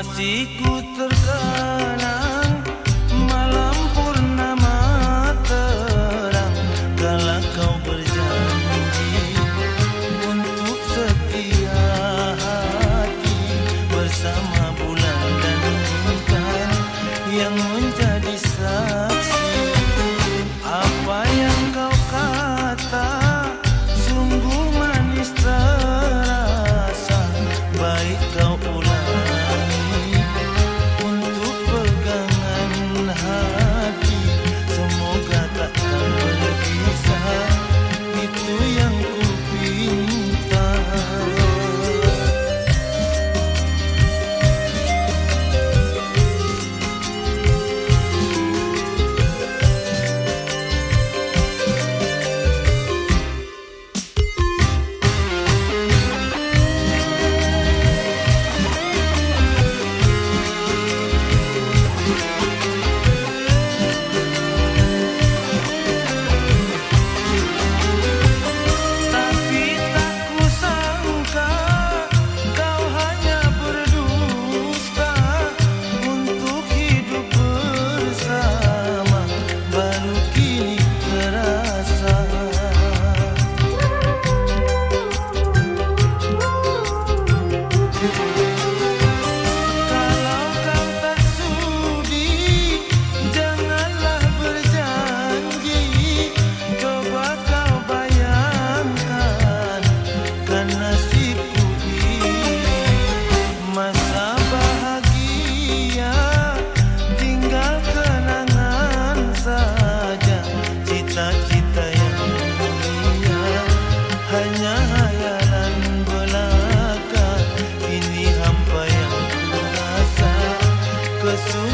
hatiku terkenang malam purnama terang. Kala kau berjanji untuk setia hati bersama bulan dan bintang yang menjadi saksi. Apa yang kau kata sungguh manis terasa baik kau ulangi Cita-cita yang mulia hanya hayalan belaka. Ini hampa yang kurasa kesunyian